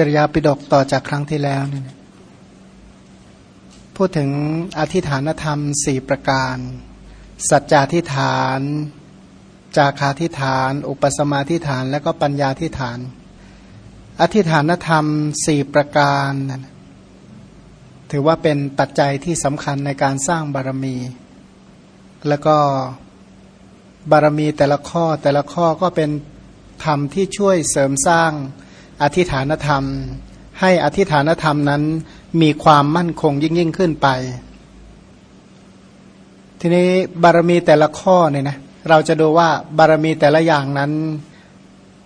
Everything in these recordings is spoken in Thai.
จริยาปิฎกต่อจากครั้งที่แล้วเนี่ยพูดถึงอธิฐานธรรมสี่ประการ สัจจาธิฐาน จาคาธิฐาน อุปสมาธิฐาน และก็ปัญญาธิฐาน อธิฐานธรรมสี่ประการถือว่าเป็นปัจจัยที่สำคัญในการสร้างบารมี แล้วก็บารมีแต่ละข้อแต่ละข้อก็เป็นธรรมที่ช่วยเสริมสร้าง อธิฐานธรรม ให้อธิฐานธรรมนั้นมีความมั่นคงยิ่งยิ่งขึ้นไป ทีนี้บารมีแต่ละข้อเนี่ยนะเราจะดูว่าบารมีแต่ละอย่างนั้น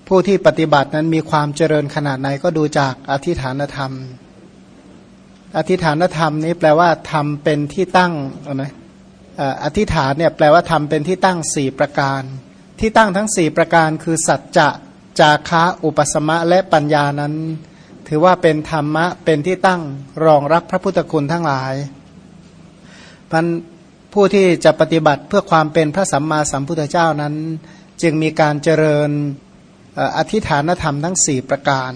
ผู้ที่ปฏิบัตินั้นมีความเจริญขนาดไหนก็ดูจากอธิฐานธรรม อธิฐานธรรมนี้แปลว่าทำเป็นที่ตั้งนะอธิฐานเนี่ยแปลว่าทำเป็นที่ตั้งสี่ประการ ที่ตั้งทั้งสี่ประการคือสัจจะ จาคะอุปสมะและปัญญานั้น ถือว่าเป็นธรรมะเป็นที่ตั้งรองรับพระพุทธคุณทั้งหลายมันผู้ที่จะปฏิบัติเพื่อความเป็นพระสัมมาสัมพุทธเจ้านั้น จึงมีการเจริญอธิฐานธรรมทั้งสี่ประการ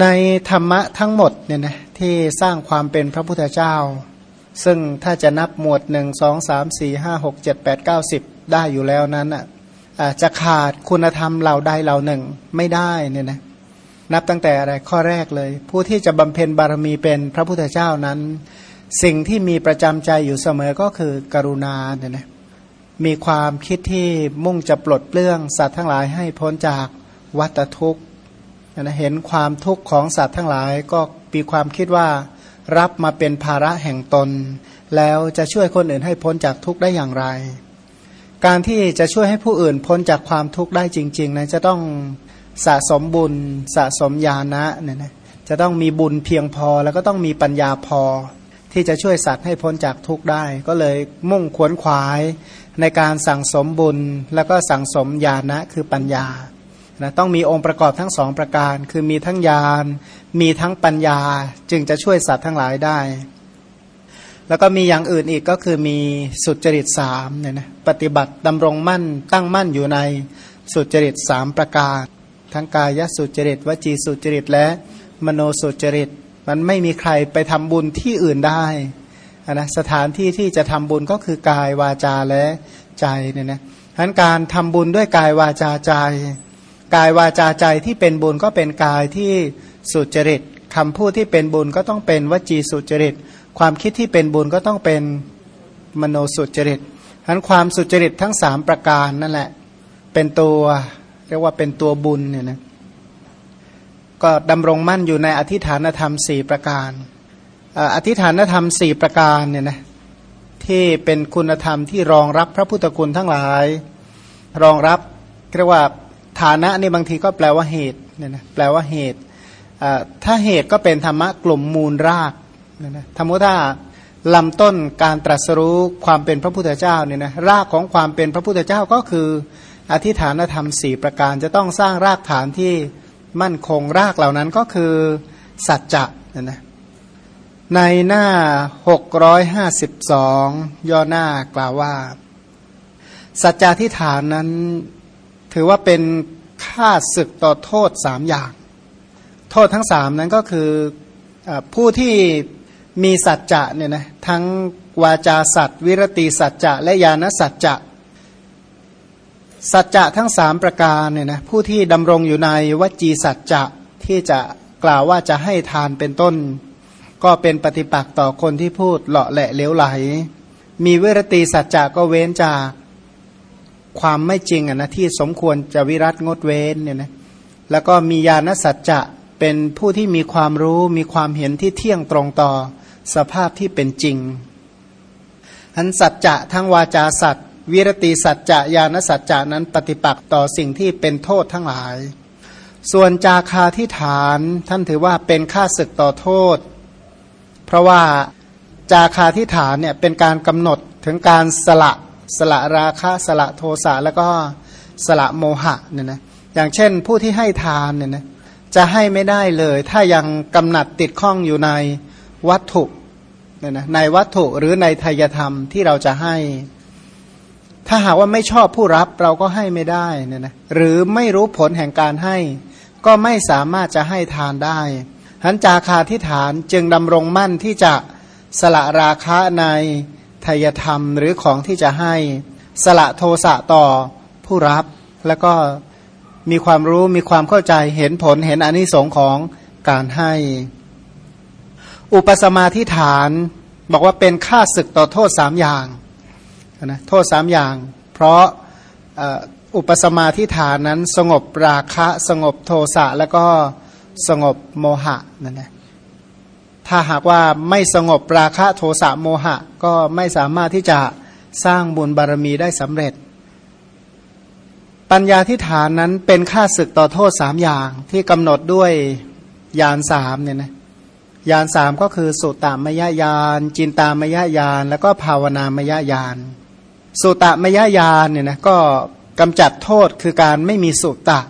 ในธรรมะทั้งหมดเนี่ยนะที่สร้างความเป็นพระพุทธเจ้า ซึ่งถ้าจะนับหมวดหนึ่งสองสามสี่ห้าหกเจ็ดแปดเก้าสิบได้อยู่แล้วนั้นอะ จะขาดคุณธรรมเหล่าใดเหล่าหนึ่งไม่ได้เนี่ยนะนับตั้งแต่อะไรข้อแรกเลย ผู้ที่จะบำเพ็ญบารมีเป็นพระพุทธเจ้านั้น สิ่งที่มีประจำใจอยู่เสมอก็คือกรุณาเนี่ยนะมีความคิดที่มุ่งจะปลดเปลื้องสัตว์ทั้งหลายให้พ้นจากวัฏทุกข์นะเห็นความทุกข์ของสัตว์ทั้งหลายก็มีความคิดว่ารับมาเป็นภาระแห่งตน แล้วจะช่วยคนอื่นให้พ้นจากทุกข์ได้อย่างไร การที่จะช่วยให้ผู้อื่นพ้นจากความทุกข์ได้จริงๆนะจะต้องสะสมบุญสะสมญาณะเนี่ยนะจะต้องมีบุญเพียงพอแล้วก็ต้องมีปัญญาพอ ที่จะช่วยสัตว์ให้พ้นจากทุกข์ได้ ก็เลยมุ่งขวนขวายในการสั่งสมบุญแล้วก็สั่งสมญาณะคือปัญญานะต้องมีองค์ประกอบทั้งสองประการ คือมีทั้งญาณมีทั้งปัญญาจึงจะช่วยสัตว์ทั้งหลายได้ แล้วก็มีอย่างอื่นอีกก็คือมีสุจริตสามเนี่ยนะปฏิบัติดำรงมั่นตั้งมั่นอยู่ในสุจริตสามประการ ทั้งกายสุจริตวจีสุจริตและมโนสุจริต มันไม่มีใครไปทำบุญที่อื่นได้นะสถานที่ที่จะทำบุญก็คือกายวาจาและใจเนี่ยนะทั้นการทำบุญด้วยกายวาจาใจ กายวาจาใจที่เป็นบุญก็เป็นกายที่สุจริตคำพูดที่เป็นบุญก็ต้องเป็นวจีสุจริต ความคิดที่เป็นบุญก็ต้องเป็นมโนสุจริตทั้นความสุจริตทั้งสามประการนั่นแหละ เป็นตัวเรียกว่าเป็นตัวบุญเนี่ยนะก็ดำรงมั่นอยู่ในอธิฐานธรรมสี่ประการอธิฐานธรรมสี่ประการเนี่ยนะที่เป็นคุณธรรมที่รองรับพระพุทธคุณทั้งหลาย รองรับเรียกว่าฐานะนี่บางทีก็แปลว่าเหตุเนี่ยนะแปลว่าเหตุถ้าเหตุก็เป็นธรรมะกลุ่มมูลราก นะนะธรรมถ้าลำต้นการตรัสรู้ความเป็นพระพุทธเจ้าเนี่ยนะรากของความเป็นพระพุทธเจ้าก็คือ อธิฐานธรรมสี่ประการจะต้องสร้างรากฐานที่มั่นคงรากเหล่านั้นก็คือสัจจะนะนะในหน้า 652 ย่อหน้ากล่าวว่า สัจจาธิฐานนั้นถือว่าเป็นค่าศึกต่อโทษสามอย่าง โทษทั้งสามนั้นก็คืออผู้ที่ มีสัจจะเนี่ยนะทั้งวาจาสัจวิรติสัจจะและญาณสัจจะสัจจะทั้งสามประการเนี่ยนะผู้ที่ดำรงอยู่ในวจีสัจจะที่จะกล่าวว่าจะให้ทานเป็นต้น ก็เป็นปฏิปักษ์ต่อคนที่พูดเลาะแหละเลี้ยวไหล มีวิรติสัจจะก็เว้นจากความไม่จริงอะนะที่สมควรจะวิรัตงดเว้นเนี่ยนะแล้วก็มีญาณสัจจะเป็นผู้ที่มีความรู้มีความเห็นที่เที่ยงตรงต่อ สภาพที่เป็นจริงอันสัจจะทั้งวาจาสัจวิรติสัจจะญาณสัจจะนั้นปฏิปักษ์ต่อสิ่งที่เป็นโทษทั้งหลาย ส่วนจาคาที่ฐานท่านถือว่าเป็นค่าศึกต่อโทษ เพราะว่าจาคาที่ฐานเนี่ยเป็นการกำหนดถึงการสละสละราคะสละโทสะแล้วก็สละโมหะเนี่ยนะอย่างเช่นผู้ที่ให้ทานเนี่ยนะจะให้ไม่ได้เลย ถ้ายังกำหนัดติดข้องอยู่ใน วัตถุเนี่ยนะในวัตถุหรือในทายธรรมที่เราจะให้ ถ้าหากว่าไม่ชอบผู้รับเราก็ให้ไม่ได้เนี่ยนะหรือไม่รู้ผลแห่งการให้ ก็ไม่สามารถจะให้ทานได้หันจาคาทิฐานจึงดำรงมั่นที่จะสละราคะในทยธรรมหรือของที่จะให้สละโทสะต่อผู้รับแล้วก็มีความรู้มีความเข้าใจเห็นผลเห็นอนิสงค์ของการให้ อุปสมาธิฐานบอกว่าเป็นค่าศึกต่อโทษสามอย่างนะโทษสามอย่าง เพราะอุปสมาธิฐานนั้นสงบราคะสงบโทสะแล้วก็สงบโมหะนั่นแหละถ้าหากว่าไม่สงบราคะโทสะโมหะ ก็ไม่สามารถที่จะสร้างบุญบารมีได้สำเร็จ ปัญญาทิฐานนั้นเป็นค่าศึกต่อโทษสามอย่างที่กำหนดด้วยยานสามเนี่ยนะ ยานสามก็คือสุตตามยญาณจินตามยญาณแล้วก็ภาวนามยญาณสุตตามยญาณเนี่ยนะก็กำจัดโทษคือการไม่มีสุตตะ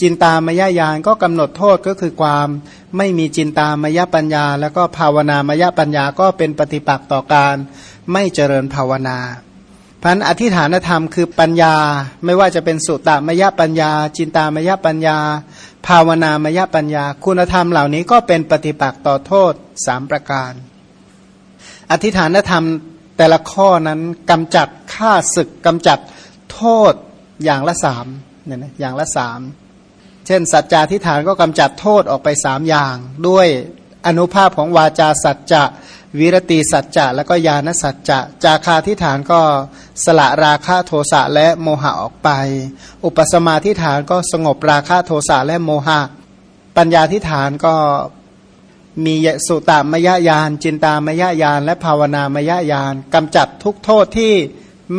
จินตามยญาณก็กำหนดโทษก็คือความไม่มีจินตามยปัญญา แล้วก็ภาวนามยปัญญาก็เป็นปฏิปักษ์ต่อการไม่เจริญภาวนา พันอธิฐานธรรมคือปัญญาไม่ว่าจะเป็นสุตตามยปัญญา จินตามยปัญญา ภาวนามยปัญญา คุณธรรมเหล่านี้ก็เป็นปฏิปักษ์ต่อโทษสามประการ อธิฐานธรรมแต่ละข้อนั้นกำจัดฆ่าศึกกำจัดโทษอย่างละสามเนี่ยนะอย่างละสามเช่น สัจจาทิฐานก็กำจัดโทษออกไปสามอย่าง ด้วยอนุภาพของวาจาสัจจะ วิรติสัจจะแล้วก็ญาณสัจจะจาคาทิฐานก็สละราคะโทสะและโมหะออกไป อุปสมาทิฐานก็สงบราคะโทสะและโมหะ ปัญญาทิฐานก็มีสุตามยญาณจินตามยญาณและภาวนามยญาณกำจัดทุกโทษที่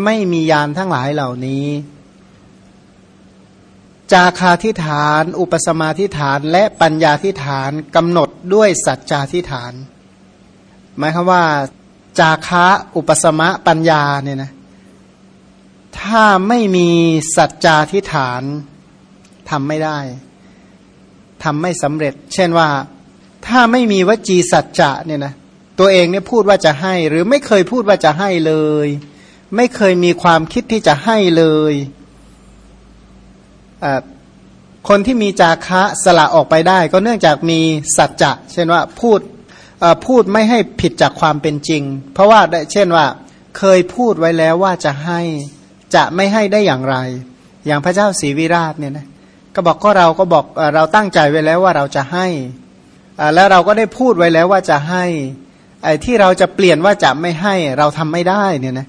ไม่มียานทั้งหลายเหล่านี้จาคาทิฐาน อุปสมาทิฐาน และปัญญาทิฐานกำหนดด้วยสัจจาทิฐาน หมายคือว่า จาคะอุปสมะปัญญาเนี่ยนะถ้าไม่มีสัจจาทิฐานทำไม่ได้ทำไม่สำเร็จ เช่นว่าถ้าไม่มีวจีสัจจะเนี่ยนะตัวเองเนี่ยพูดว่าจะให้ หรือไม่เคยพูดว่าจะให้เลย ไม่เคยมีความคิดที่จะให้เลยคนที่มีจาคะสละออกไปได้ ก็เนื่องจากมีสัจจะ เช่นว่าพูด พูดไม่ให้ผิดจากความเป็นจริง เพราะว่าเช่นว่า เคยพูดไว้แล้วว่าจะให้จะไม่ให้ได้อย่างไร อย่างพระเจ้าศรีวิราชเนี่ยนะก็บอกก็เราก็บอกเราตั้งใจไว้แล้วว่าเราจะให้แล้วเราก็ได้พูดไว้แล้วว่าจะให้ไอ้ที่เราจะเปลี่ยนว่าจะไม่ให้เราทำไม่ได้เนี่ยนะ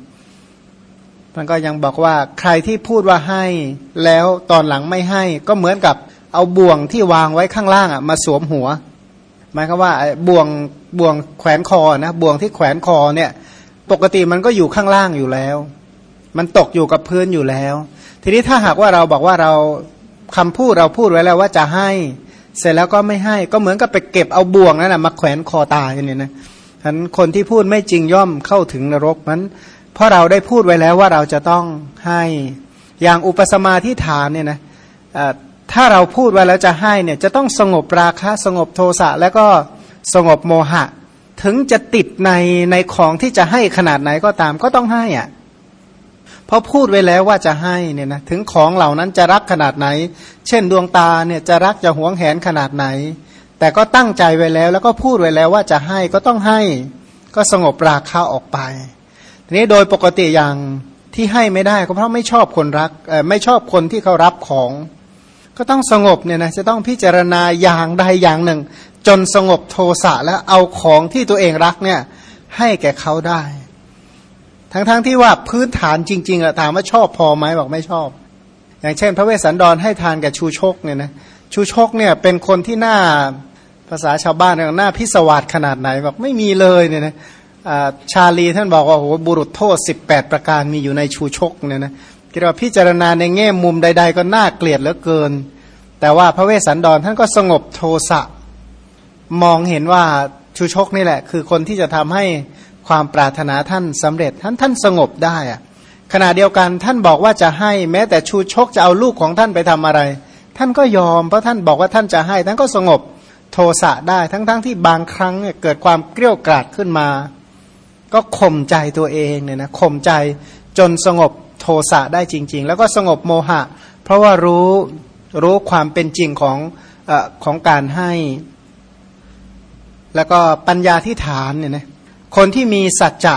มันก็ยังบอกว่าใครที่พูดว่าให้แล้วตอนหลังไม่ให้ ก็เหมือนกับเอาบ่วงที่วางไว้ข้างล่างอะมาสวมหัวหมายความว่าบ่วง บ่วงแขวนคอนะบ่วงที่แขวนคอเนี่ย ปกติมันก็อยู่ข้างล่างอยู่แล้ว มันตกอยู่กับพื้นอยู่แล้ว ทีนี้ถ้าหากว่าเราบอกว่าเราคำพูดเราพูดไว้แล้วว่าจะให้ เสร็จแล้วก็ไม่ให้ ก็เหมือนกับไปเก็บเอาบ่วงนั่นแหะมาแขวนคอตายเนี่ยนะฉะนั้นคนที่พูดไม่จริงย่อมเข้าถึงนรกนั้นเพราะเราได้พูดไว้แล้วว่าเราจะต้องให้อย่างอุปสมาธิฐานเนี่ยนะถ้าเราพูดไว้แล้วจะให้เนี่ยจะต้องสงบราคะสงบโทสะแล้วก็ สงบโมหะ ถึงจะติดในในของที่จะให้ขนาดไหนก็ตามก็ต้องให้อะเพราะพูดไว้แล้วว่าจะให้เนี่ยนะถึงของเหล่านั้นจะรักขนาดไหน เช่นดวงตาเนี่ยจะรักจะหวงแหนขนาดไหน แต่ก็ตั้งใจไว้แล้ว แล้วก็พูดไว้แล้วว่าจะให้ก็ต้องให้ ก็สงบราคะออกไป ทีนี้โดยปกติอย่างที่ให้ไม่ได้ก็เพราะไม่ชอบคนรักไม่ชอบคนที่เขารับของ ก็ต้องสงบเนี่ยนะจะต้องพิจารณาอย่างใดอย่างหนึ่ง จนสงบโทสะแล้วเอาของที่ตัวเองรักเนี่ยให้แก่เขาได้ ทั้งๆทที่ว่าพื้นฐานจริง ๆอะถามว่าชอบพอไหมบอกไม่ชอบ อย่างเช่น พระเวสสันดรให้ทานกับชูชกเนี่ยนะชูชกเนี่ยเป็นคนที่หน้าภาษาชาวบ้านหน้าพิศวาสขนาดไหนบอกไม่มีเลยเนี่ยนะชาลีท่านบอกว่าโอ้โหบุรุษโทษ 18 ประการมีอยู่ในชูชกเนี่ยนะคิดว่าพิจารณาในแง่มุมใด ๆ ก็น่าเกลียดเหลือเกิน แต่ว่าพระเวสสันดรท่านก็สงบโทสะ มองเห็นว่าชูชกนี่แหละ คือคนที่จะทำให้ความปรารถนาท่านสำเร็จท่านท่านสงบได้อะขณะเดียวกันท่านบอกว่าจะให้แม้แต่ชูชกจะเอาลูกของท่านไปทำอะไร ท่านก็ยอมเพราะท่านบอกว่าท่านจะให้ท่านก็สงบโทสะได้ทั้งๆทที่บางครั้งเกิดความเกลี้ยกล่อมขึ้นมา ก็ข่มใจตัวเองเนี่ยนะข่มใจจนสงบโทสะได้จริง ๆ แล้วก็สงบโมหะ เพราะว่ารู้รู้ความเป็นจริงของอของการให้ แล้วก็ปัญญาที่ฐานเนี่ยนะคนที่มีสัจจะ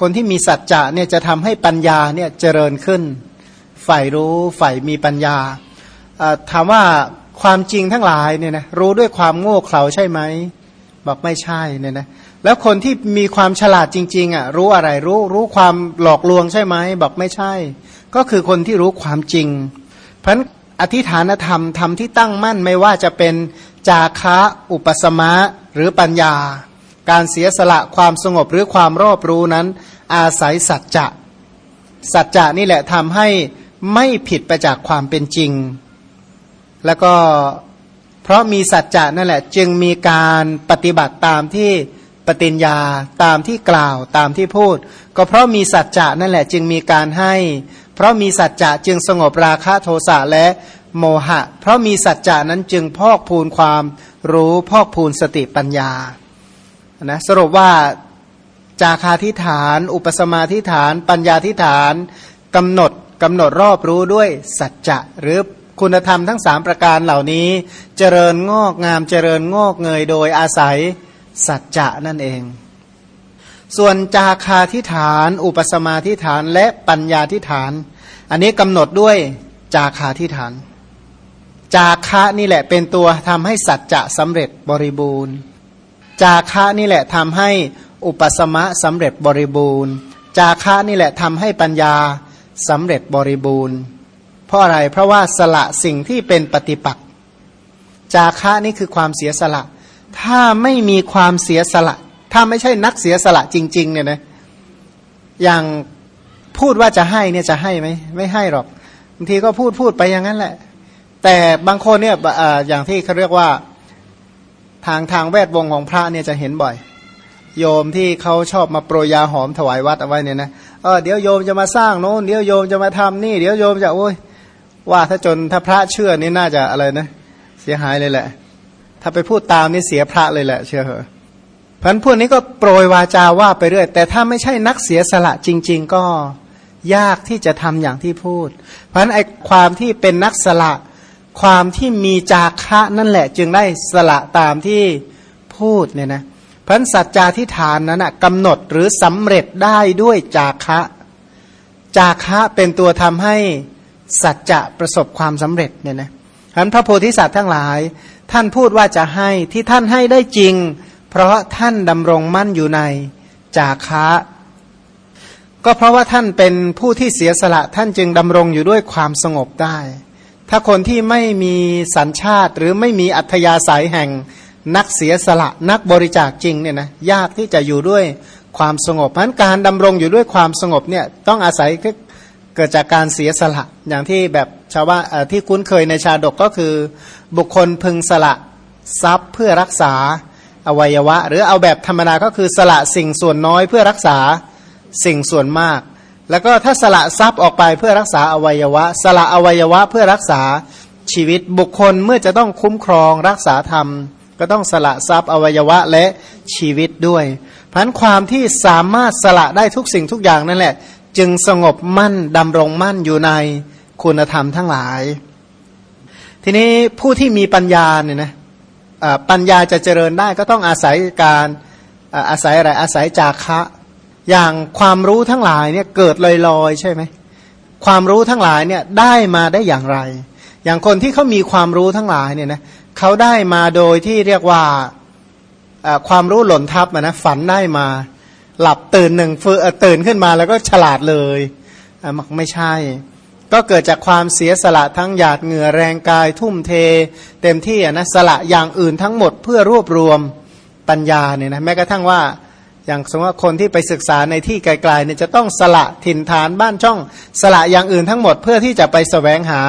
คนที่มีสัจจะเนี่ยจะทำให้ปัญญาเนี่ยเจริญขึ้นฝ่ายรู้ฝ่ายมีปัญญาถามว่าความจริงทั้งหลายเนี่ยนะรู้ด้วยความโง่เขลาใช่ไหมบอกไม่ใช่เนี่ยนะแล้วคนที่มีความฉลาดจริงๆอะรู้อะไรรู้รู้ความหลอกลวงใช่ไหมบอกไม่ใช่ ก็คือคนที่รู้ความจริง เพราะ อธิฐานธรรมธรรมที่ตั้งมั่นไม่ว่าจะเป็นจาคะอุปสมะหรือปัญญา การเสียสละความสงบหรือความรอบรู้นั้น อาศัยสัจจะสัจจะนี่แหละทำให้ไม่ผิดไปจากความเป็นจริง แล้วก็เพราะมีสัจจะนั่นแหละ จึงมีการปฏิบัติตามที่ปฏิญญาตามที่กล่าวตามที่พูด ก็เพราะมีสัจจะนั่นแหละ จึงมีการให้ เพราะมีสัจจะจึงสงบราคะโทสะและโมหะ เพราะมีสัจจะนั้นจึงพอกพูนความรู้พอกพูนสติปัญญานะสรุปว่าจาคาทิฐาน อุปสมาทิฐาน ปัญญาทิฐานกำหนดกำหนดรอบรู้ด้วยสัจจะหรือคุณธรรมทั้งสามประการเหล่านี้ เจริญงอกงามเจริญงอกเงยโดยอาศัยสัจจะนั่นเอง ส่วนจาคาทิฐาน อุปสมาทิฐานและปัญญาทิฐาน อันนี้กำหนดด้วยจาคาทิฐาน จาคะนี่แหละเป็นตัวทำให้สัจจะสำเร็จบริบูรณ์ จาคะนี่แหละทำให้อุปสมะสำเร็จบริบูรณ์ จาคะนี่แหละทำให้ปัญญาสำเร็จบริบูรณ์ เพราะอะไรเพราะว่าสละสิ่งที่เป็นปฏิปักษ์จาคะนี่คือความเสียสละ ถ้าไม่มีความเสียสละ ถ้าไม่ใช่นักเสียสละจริง ๆ เนี่ยนะอย่างพูดว่าจะให้เนี่ยจะให้ไหมไม่ให้หรอกบางทีก็พูดพูดไปอย่างนั้นแหละ แต่บางคนเนี่ยอย่างที่เขาเรียกว่าทางทางแวดวงของพระเนี่ยจะเห็นบ่อย โยมที่เขาชอบมาโปรยยาหอมถวายวัดเอาไว้เนี่ยนะเออเดี๋ยวโยมจะมาสร้างโน้นเดี๋ยวโยมจะมาทำนี่ เดี๋ยวโยมจะโอ้ยว่าถ้าจนถ้าพระเชื่อนี่น่าจะอะไรนะ เสียหายเลยแหละ ถ้าไปพูดตามนี่เสียพระเลยแหละ เชื่อเหรอ พันพวกนี้ก็โปรยวาจาว่าไปเรื่อย แต่ถ้าไม่ใช่นักเสียสละจริง ๆ ก็ยากที่จะทำอย่างที่พูด เพราะนั้นไอ้ความที่เป็นนักสละ ความที่มีจาคะนั่นแหละ จึงได้สละตามที่พูดเนี่ยนะพันสัจจาทิฐานนั้นนะกำหนดหรือสำเร็จได้ด้วยจาคะ จาคะเป็นตัวทำให้สัจจะประสบความสำเร็จเนี่ยนะพันพระโพธิสัตว์ทั้งหลาย ท่านพูดว่าจะให้ที่ท่านให้ได้จริง เพราะท่านดำรงมั่นอยู่ในจาคะก็เพราะว่าท่านเป็นผู้ที่เสียสละท่านจึงดำรงอยู่ด้วยความสงบได้ ถ้าคนที่ไม่มีสัญชาติหรือไม่มีอัธยาศัยแห่งนักเสียสละนักบริจาคจริงเนี่ยนะยากที่จะอยู่ด้วยความสงบเพราะการดำรงอยู่ด้วยความสงบเนี่ยต้องอาศัยเกิดจากการเสียสละอย่างที่แบบชาวว่าที่คุ้นเคยในชาดกก็คือ บุคคลพึงสละทรัพย์เพื่อรักษา อวัยวะ หรือเอาแบบธรรมดาก็คือสละสิ่งส่วนน้อยเพื่อรักษาสิ่งส่วนมาก แล้วก็ถ้าสละทรัพย์ออกไปเพื่อรักษาอวัยวะ สละอวัยวะเพื่อรักษาชีวิตบุคคลเมื่อจะต้องคุ้มครองรักษาธรรม ก็ต้องสละทรัพย์อวัยวะและชีวิตด้วยพันความที่สามารถสละได้ทุกสิ่งทุกอย่างนั่นแหละ จึงสงบมั่นดำรงมั่นอยู่ในคุณธรรมทั้งหลาย ทีนี้ผู้ที่มีปัญญาเนี่ยนะ ปัญญาจะเจริญได้ก็ต้องอาศัยการอาศัยอะไรอาศัยจากคะอย่างความรู้ทั้งหลายเนี่ยเกิดลอยๆ ใช่ไหมความรู้ทั้งหลายเนี่ยได้มาได้อย่างไร อย่างคนที่เขามีความรู้ทั้งหลายเนี่ยนะเขาได้มาโดยที่เรียกว่าความรู้หล่นทับนะฝันได้มา หลับตื่นหนึ่งฟื้นตื่นขึ้นมาแล้วก็ฉลาดเลยมักไม่ใช่ ก็เกิดจากความเสียสละทั้งหยาดเหงื่อแรงกายทุ่มเท เต็มที่นะสละอย่างอื่นทั้งหมดเพื่อรวบรวมปัญญาเนี่ยนะแม้กระทั่งว่าอย่างสมมติว่าคนที่ไปศึกษาในที่ไกลๆเนี่ยจะต้องสละถิ่นฐานบ้านช่อง สละอย่างอื่นทั้งหมดเพื่อที่จะไปสแสวงหา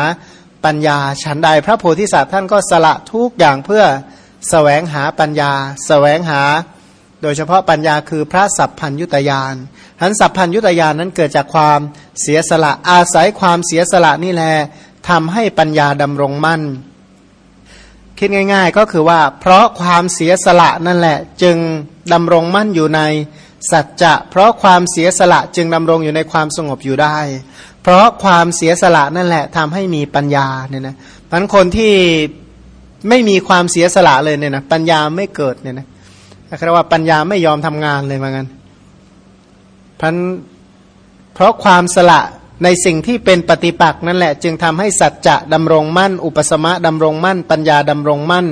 ปัญญาฉันใดพระโพธิสัตว์ท่านก็สละทุกอย่างเพื่อสแสวงหาปัญญาสแสวงหา โดยเฉพาะปัญญาคือพระสัพพัญยุตยาน หันสัพพัญยุตยานนั้นเกิดจากความเสียสละอาศัยความเสียสละนี่แหละทำให้ปัญญาดำรงมั่น คิดง่าย ๆ ก็คือว่า เพราะความเสียสละนั่นแหละ จึงดำรงมั่นอยู่ในสัจจะเพราะความเสียสละจึงดำรงอยู่ในความสงบอยู่ได้ เพราะความเสียสละนั่นแหละทำให้มีปัญญาเนี่ยนะพันคนที่ไม่มีความเสียสละเลยเนี่ยนะปัญญาไม่เกิดเนี่ยนะเรียกว่าปัญญาไม่ยอมทำงานเลยเหมือนกัน พันเพราะความสละในสิ่งที่เป็นปฏิปักษ์นั่นแหละ จึงทำให้สัจจะดำรงมั่น อุปสมะดำรงมั่น ปัญญาดำรงมั่น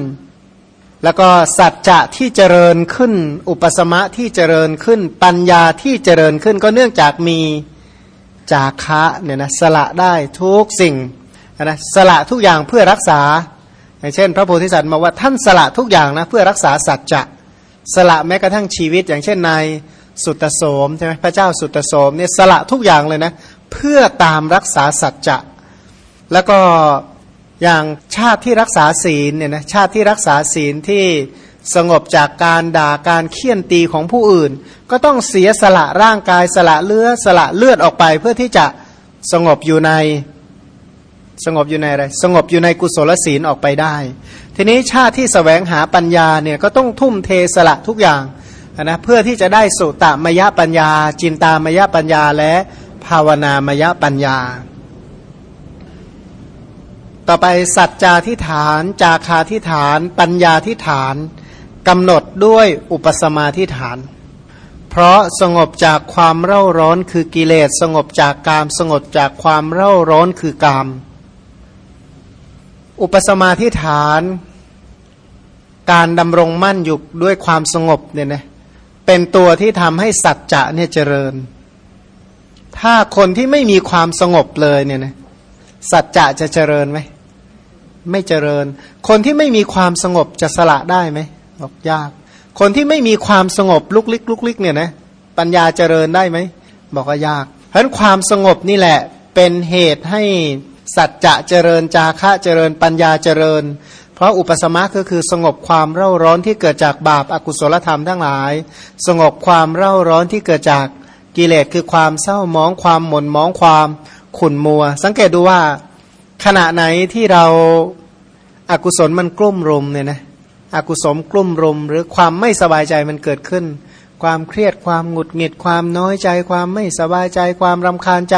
แล้วก็สัจจะที่เจริญขึ้น อุปสมะที่เจริญขึ้น ปัญญาที่เจริญขึ้น ก็เนื่องจากมีจาคะเนี่ยนะสละได้ทุกสิ่งนะสละทุกอย่างเพื่อรักษา อย่างเช่น พระโพธิสัตว์มาว่าท่านสละทุกอย่างนะเพื่อรักษาสัจจะสละแม้กระทั่งชีวิตอย่างเช่นใน สุตโสมใช่ไหมพระเจ้าสุตโสมเนี่ยสละทุกอย่างเลยนะ เพื่อตามรักษาสัจจะ แล้วก็อย่างชาติที่รักษาศีลเนี่ยนะชาติที่รักษาศีลที่สงบจากการด่าการเคี่ยนตีของผู้อื่น ก็ต้องเสียสละร่างกายสละเลือดสละเลือดออกไป เพื่อที่จะสงบอยู่ในสงบอยู่ในอะไรสงบอยู่ในกุศลศีลออกไปได้ ทีนี้ชาติที่สแสวงหาปัญญาเนี่ยก็ต้องทุ่มเทสละทุกอย่าง นะเพื่อที่จะได้สุตมยปัญญา จินตามยปัญญาและภาวนามยปัญญา ต่อไปสัจจาทิฐาน จาคาทิฐาน ปัญญาทิฐานกำหนดด้วยอุปสมาทิฐาน เพราะสงบจากความเร่าร้อนคือกิเลสสงบจากกามสงบจากความเร่าร้อนคือกาม อุปสมาทิฐานการดำรงมั่นอยู่ด้วยความสงบเนี่ยนะ เป็นตัวที่ทำให้สัจจะเนี่ยเจริญ ถ้าคนที่ไม่มีความสงบเลยเนี่ยนะสัจจะจะเจริญไหมไม่เจริญ คนที่ไม่มีความสงบจะสละได้ไหมบอกยาก คนที่ไม่มีความสงบลุกลิกลุกลิกเนี่ยนะปัญญาเจริญได้ไหมบอกว่ายาก เพราะฉะนั้นความสงบนี่แหละเป็นเหตุให้สัจจะเจริญจาคะเจริญปัญญาเจริญ เพราะอุปสมะก็คือสงบความเร่าร้อนที่เกิดจากบาปอากุศลธรรมทั้งหลาย สงบความเร่าร้อนที่เกิดจากกิเลสคือความเศร้ามองความหม่นมองความขุ่นมัว สังเกตดูว่าขณะไหนที่เราอากุศลมันกลุ่มรุมเนี่ยนะอกุศลกลุ่มรุม หรือความไม่สบายใจมันเกิดขึ้น ความเครียดความหงุดหงิดความน้อยใจ ความไม่สบายใจ ความรำคาญใจ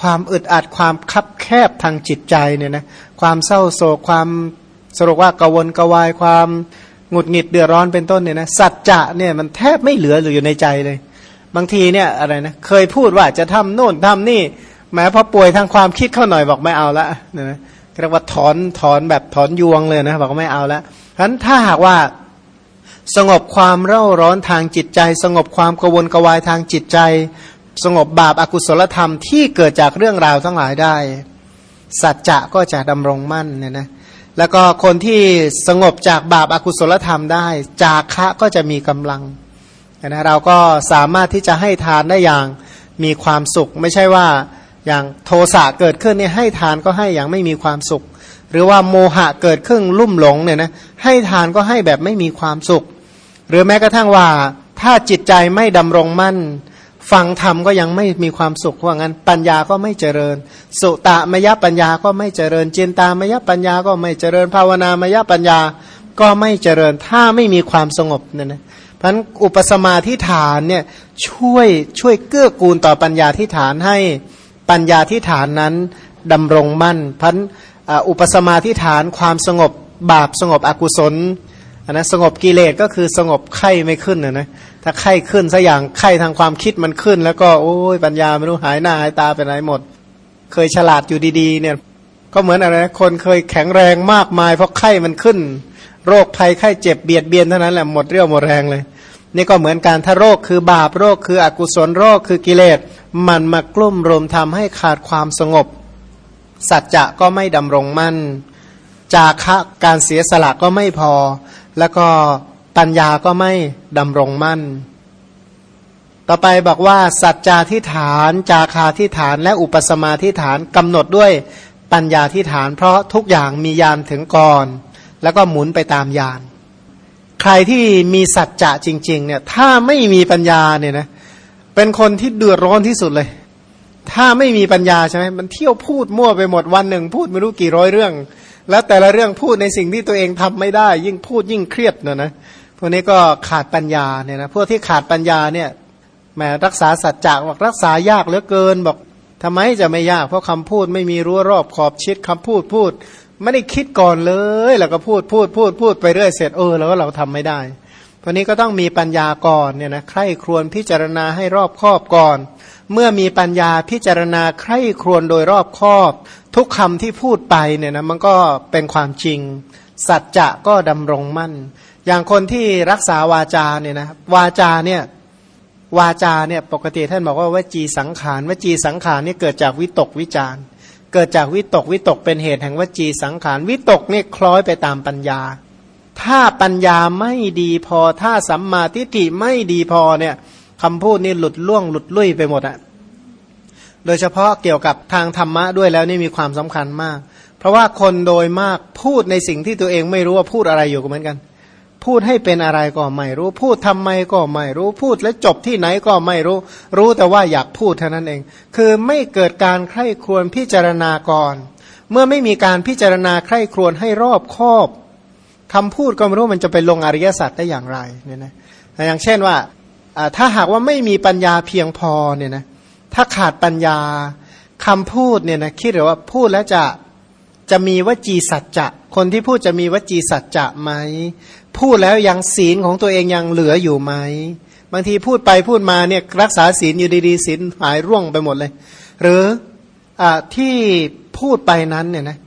ความอึดอัดความคับแคบทางจิตใจเนี่ยนะความเศร้าโศกความ สรุปว่ากวนกวายความหงุดหงิดเดือดร้อนเป็นต้นเนี่ยนะสัจจะเนี่ยมันแทบไม่เหลืออยู่ในใจเลย บางทีเนี่ยอะไรนะเคยพูดว่าจะทำโน่นทำนี่แม้พอป่วยทางความคิดเข้าหน่อยบอกไม่เอาละนะเรียกว่าถอนถอนแบบถอนยวงเลยนะบอกไม่เอาละฉะนั้นถ้าหากว่าสงบความเร่าร้อนทางจิตใจ สงบความกวนกวายทางจิตใจ สงบบาปอากุศลธรรมที่เกิดจากเรื่องราวทั้งหลายได้ สัจจะก็จะดำรงมั่นเนี่ยนะ แล้วก็คนที่สงบจากบาปอากุศลธรรมได้ จากคะก็จะมีกำลังนะเราก็สามารถที่จะให้ทานได้อย่างมีความสุข ไม่ใช่ว่าอย่างโทสะเกิดขึ้นเนี่ยให้ทานก็ให้อย่างไม่มีความสุข หรือว่าโมหะเกิดขึ้นลุ่มหลงเนี่ยนะให้ทานก็ให้แบบไม่มีความสุข หรือแม้กระทั่งว่าถ้าจิตใจไม่ดำรงมั่น ฟังธรรมก็ยังไม่มีความสุขว่างั้น ปัญญาก็ไม่เจริญ สุตามยปัญญาก็ไม่เจริญ เจนตามยปัญญาก็ไม่เจริญ ภาวนามยปัญญาก็ไม่เจริญ ถ้าไม่มีความสงบเนี่ยนะพันอุปสมาธิฐานเนี่ยช่วยช่วยเกื้อกูลต่อปัญญาที่ฐานให้ปัญญาที่ฐานนั้นดำรงมั่น พันอุปสมาธิฐานความสงบบาปสงบอกุศล นนะสงบกิเลสก็คือสงบไข้ไม่ขึ้นนะนะถ้าไข้ขึ้นสัอย่างไข้ทางความคิดมันขึ้น แล้วก็โอ้ยปัญญาไม่รู้หายหน้าหายตาไปไหนหมด เคยฉลาดอยู่ดีๆ เนี่ย ก็เหมือนอะไรคนเคยแข็งแรงมากมายเพราะไข้มันขึ้น โรคภัยไข้เจ็บเบียดเบียนเท่านั้นแหละหมดเรี่ยวหมดแรงเลย นี่ก็เหมือนการถ้าโรคคือบาปโรคคืออกุศลโรคคือกิเลสมันมากลุ่มรวมทำให้ขาดความสงบ สัจจะก็ไม่ดำรงมั่นจาคะการเสียสละก็ไม่พอ แล้วก็ปัญญาก็ไม่ดำรงมั่น ต่อไปบอกว่า สัจจาทิฐาน จาคาทิฐาน และอุปสมาทิฐานกำหนดด้วยปัญญาทิฐาน เพราะทุกอย่างมียานถึงก่อน แล้วก็หมุนไปตามยานใครที่มีสัจจะจริง ๆ เนี่ย ถ้าไม่มีปัญญาเนี่ยนะเป็นคนที่เดือดร้อนที่สุดเลย ถ้าไม่มีปัญญาใช่ไหมมันเที่ยวพูดมั่วไปหมดวันหนึ่ง พูดไม่รู้กี่ร้อยเรื่อง แล้วแต่ละเรื่องพูดในสิ่งที่ตัวเองทำไม่ได้ ยิ่งพูดยิ่งเครียดนะนะพวกนี้ก็ขาดปัญญาเนี่ยนะพวกที่ขาดปัญญาเนี่ยแหมรักษาสัจจะบอกรักษายากเหลือเกินบอกทำไมจะไม่ยาก เพราะคำพูดไม่มีรั้วรอบขอบชิดคำพูดพูด ไม่ได้คิดก่อนเลย แล้วก็พูดพูดพูดพูดไปเรื่อยเสร็จเออแล้วเราทำไม่ได้พราะนี้ก็ต้องมีปัญญาก่อนเนี่ยนะใคร่ครวญพิจารณาให้รอบคอบก่อน เมื่อมีปัญญาพิจารณาใคร่ครวญโดยรอบคอบ ทุกคำที่พูดไปเนี่ยนะมันก็เป็นความจริง สัจจะก็ดำรงมั่น อย่างคนที่รักษาวาจาเนี่ยนะวาจาเนี่ยวาจาเนี่ยปกติท่านบอกว่าวจีสังขารวจีสังขารนี่เกิดจากวิตกวิจารเกิดจากวิตกวิตกเป็นเหตุแห่งวจีสังขารวิตกเนี่ยคล้อยไปตามปัญญา ถ้าปัญญาไม่ดีพอถ้าสัมมาทิฏฐิไม่ดีพอเนี่ย คำพูดนี่หลุดล่วงหลุดลุ่ยไปหมดอะโดยเฉพาะเกี่ยวกับทางธรรมะด้วยแล้วนี่มีความสำคัญมาก เพราะว่าคนโดยมากพูดในสิ่งที่ตัวเองไม่รู้ว่าพูดอะไรอยู่ก็เหมือนกัน พูดให้เป็นอะไรก็ไม่รู้ พูดทำไมก็ไม่รู้พูดแล้วจบที่ไหนก็ไม่รู้ รู้แต่ว่าอยากพูดเท่านั้นเอง คือไม่เกิดการใคร่ครวญพิจารณาก่อน เมื่อไม่มีการพิจารณาใคร่ครวญให้รอบคอบคำพูดก็ไม่รู้มันจะไปลงอริยสัจได้อย่างไรเนี่ยนะอย่างเช่นว่า ถ้าหากว่าไม่มีปัญญาเพียงพอเนี่ยนะถ้าขาดปัญญาคำพูดเนี่ยนะคิดหรือว่าพูดแล้วจะจะมีวจีสัจจะ คนที่พูดจะมีวจีสัจจะไหมพูดแล้วยังศีลของตัวเองยังเหลืออยู่ไหมบางทีพูดไปพูดมาเนี่ยรักษาศีลอยู่ดีๆศีลหายร่วงไปหมดเลย หรืออที่พูดไปนั้นเนี่ยนะ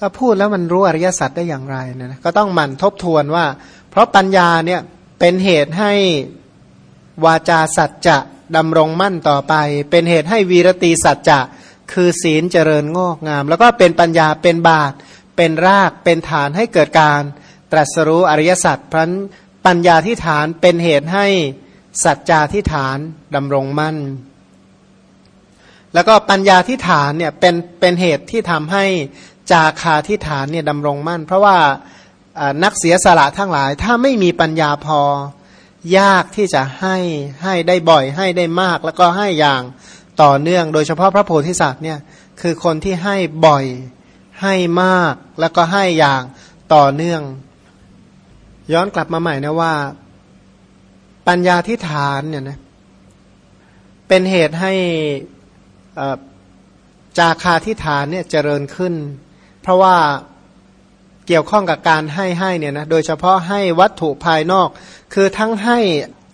ถ้าพูดแล้วมันรู้อริยสัจได้อย่างไรเนี่ยนะก็ต้องหมั่นทบทวนว่า เพราะปัญญาเนี่ย เป็นเหตุให้วาจาสัจจะดำรงมั่นต่อไป เป็นเหตุให้วีรตีสัจจะคือศีลเจริญงอกงาม แล้วก็เป็นปัญญาเป็นบาตเป็นรากเป็นฐานให้เกิดการ ตรัสรู้อริยสัจพรันปัญญาที่ฐานเป็นเหตุให้สัจจาที่ฐานดำรงมั่น แล้วก็ปัญญาที่ฐานเนี่ยเป็นเป็นเหตุที่ทำให้จาคาที่ฐานเนี่ยดำรงมั่น เพราะว่า นักเสียสละทั้งหลาย ถ้าไม่มีปัญญาพอ ยากที่จะให้ให้ได้บ่อยให้ได้มาก แล้วก็ให้อย่างต่อเนื่อง โดยเฉพาะพระโพธิสัตว์เนี่ยคือคนที่ให้บ่อยให้มากแล้วก็ให้อย่างต่อเนื่อง ย้อนกลับมาใหม่นะว่า ปัญญาที่ฐานเนี่ยนะเป็นเหตุให้จาคาที่ฐานเนี่ยเจริญขึ้น เพราะว่า เกี่ยวข้องกับการให้ให้เนี่ยนะโดยเฉพาะให้วัตถุภายนอก คือทั้งให้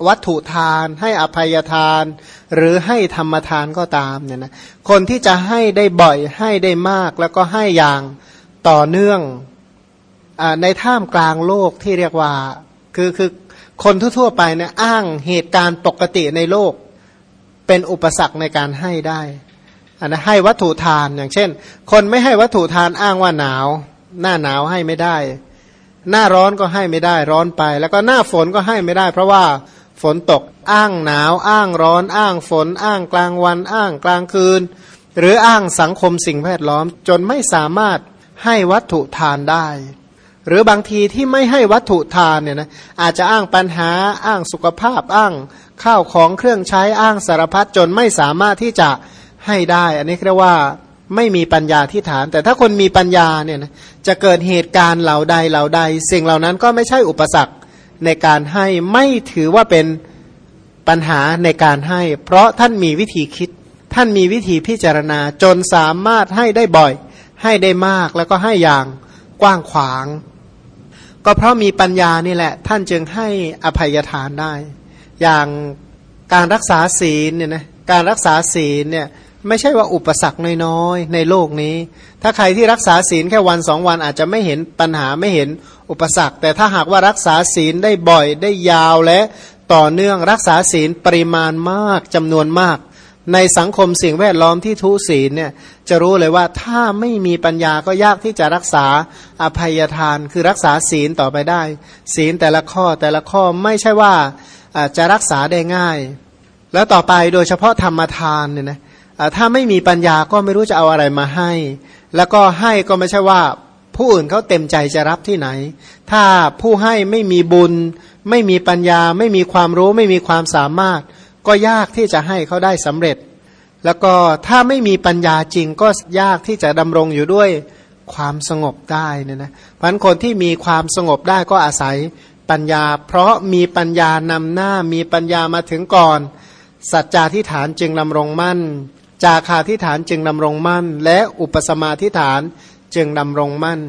วัตถุทาน ให้อภัยทาน หรือให้ธรรมทานก็ตามเนี่ยนะคนที่จะให้ได้บ่อยให้ได้มากแล้วก็ให้อย่างต่อเนื่องในท่ามกลางโลกที่เรียกว่าคือคือคนทั่วๆไปเนี่ยอ้างเหตุการณ์ปกติในโลกเป็นอุปสรรคในการให้ได้อันนะให้วัตถุทานอย่างเช่น คนไม่ให้วัตถุทานอ้างว่าหนาว หน้าหนาวให้ไม่ได้ หน้าร้อนก็ให้ไม่ได้ร้อนไป แล้วก็หน้าฝนก็ให้ไม่ได้ เพราะว่าฝนตกอ้างหนาว อ้างร้อน อ้างฝน อ้างกลางวัน อ้างกลางคืน หรืออ้างสังคมสิ่งแวดล้อม จนไม่สามารถให้วัตถุทานได้ หรือบางทีที่ไม่ให้วัตถุทานเนี่ยนะอาจจะอ้างปัญหาอ้างสุขภาพอ้างข้าวของเครื่องใช้อ้างสารพัดจนไม่สามารถที่จะให้ได้ อันนี้เรียกว่า ไม่มีปัญญาที่ฐาน แต่ถ้าคนมีปัญญาเนี่ยนะจะเกิดเหตุการณ์เหล่าใดเหล่าใด สิ่งเหล่านั้นก็ไม่ใช่อุปสรรคในการให้ไม่ถือว่าเป็นปัญหาในการให้ เพราะท่านมีวิธีคิด ท่านมีวิธีพิจารณาจนสามารถให้ได้บ่อย ให้ได้มากแล้วก็ให้อย่างกว้างขวาง ก็เพราะมีปัญญานี่แหละ ท่านจึงให้อภัยทานได้ อย่างการรักษาศีลเนี่ยนะการรักษาศีลเนี่ย ไม่ใช่ว่าอุปสรรคน้อยๆในโลกนี้ ถ้าใครที่รักษาศีลแค่วันสองวันอาจจะไม่เห็นปัญหาไม่เห็นอุปสรรค แต่ถ้าหากว่ารักษาศีลได้บ่อยได้ยาวและต่อเนื่องรักษาศีลปริมาณมากจำนวนมาก ในสังคมสิ่งแวดล้อมที่ทุศีลเนี่ยจะรู้เลยว่าถ้าไม่มีปัญญาก็ยากที่จะรักษาอภัยทานคือรักษาศีลต่อไปได้ ศีลแต่ละข้อแต่ละข้อไม่ใช่ว่าจะรักษาได้ง่าย แล้วต่อไปโดยเฉพาะธรรมทานเนี่ยนะ ถ้าไม่มีปัญญาก็ไม่รู้จะเอาอะไรมาให้ แล้วก็ให้ก็ไม่ใช่ว่า ผู้อื่นเขาเต็มใจจะรับที่ไหน ถ้าผู้ให้ไม่มีบุญ ไม่มีปัญญา ไม่มีความรู้ ไม่มีความสามารถ ก็ยากที่จะให้เขาได้สำเร็จ แล้วก็ถ้าไม่มีปัญญาจริงก็ยากที่จะดำรงอยู่ด้วยความสงบได้เนี่ยนะพันคนที่มีความสงบได้ก็อาศัยปัญญา เพราะมีปัญญานำหน้ามีปัญญามาถึงก่อน สัจจาทิฐานจึงดำรงมั่น จาคาทิฐานจึงดำรงมั่น และอุปสมาทิฐานจึงดำรงมั่น